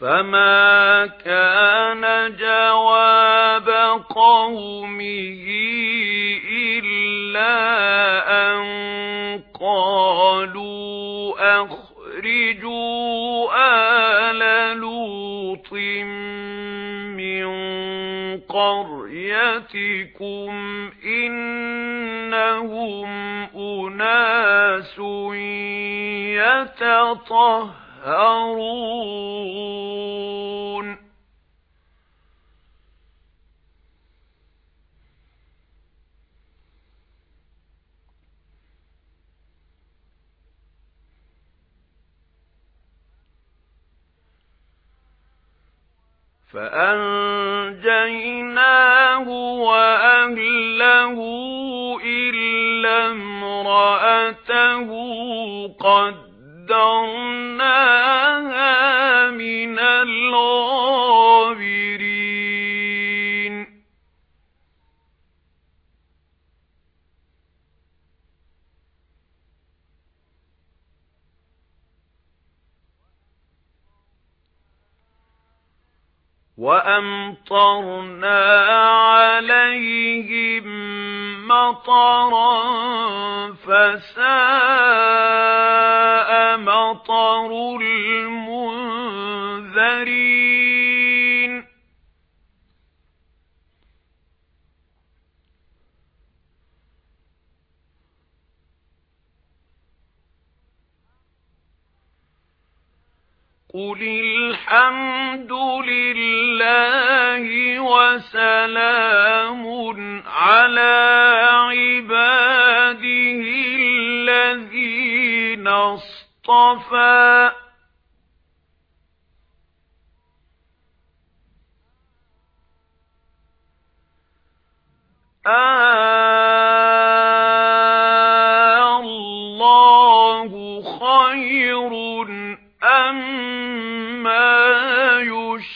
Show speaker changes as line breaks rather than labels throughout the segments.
فَمَا كَانَ جَوَابَ قَوْمِهِ إِلَّا أَن قَالُوا أَخْرِجُوا آلَ لُوطٍ مِنْ قَرْيَتِكُمْ إِنَّهُمْ أُنَاسٌ يَتَطَهَّرُونَ هارون فأنجيناه وأهله إلا امرأته قدرناها من الغابرين وَأَمْطَرْنَا عَلَيْهِمْ مَطَرًا فَسَاءَ مَطَرُ الْمُنذَرِينَ. قُلِ الْحَمْدُ لِلَّهِ وَسَلَامٌ عَلَى عِبَادِهِ الَّذِينَ اصْطَفَى آه الله خير أَمَّا يُشْرِكُونَ.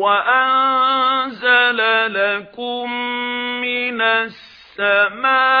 وَأَنزَلَ لَكُم مِّنَ السَّمَاءِ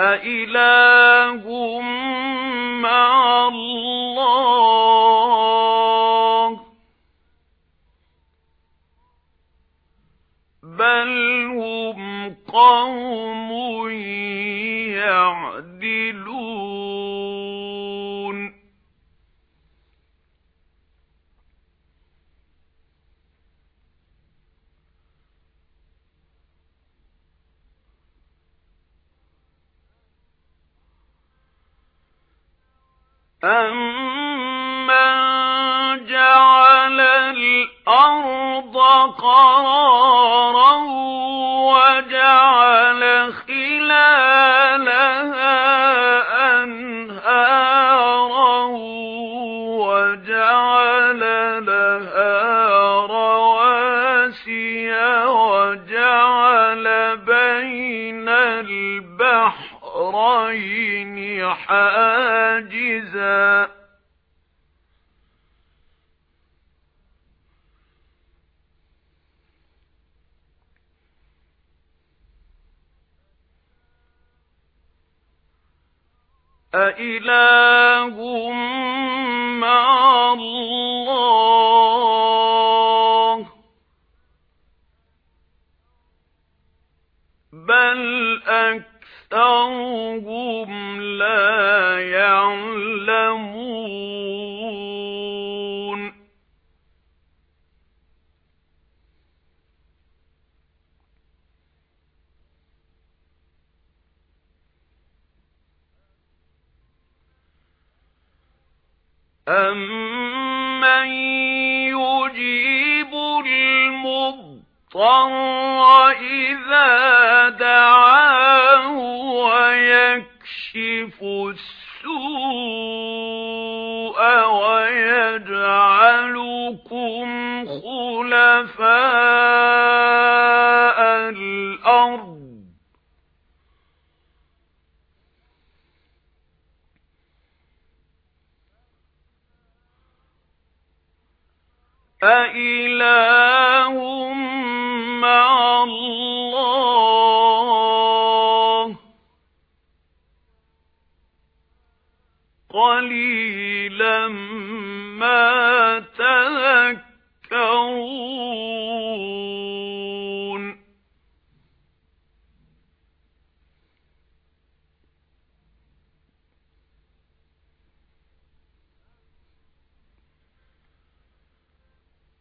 أَإِلَٰهٌ مَّعَ اللَّهِ أَمَّن جَعَلَ الْأَرْضَ قَرَارًا وَجَعَلَ خِلَالَهَا أَنْهَارًا وَجَعَلَ البحرين أإله مع الله أَمَّن يُجِيبُ الْمُضْطَرَّ إِذَا دَعَاهُ وَيَكْشِفُ السُّوءَ وَيَجْعَلُكُمْ خُلَفَاءَ أإله مع الله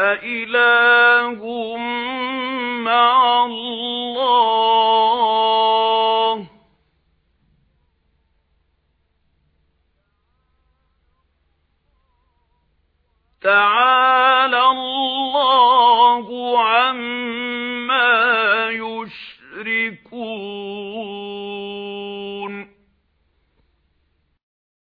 أإله مع الله. تعالى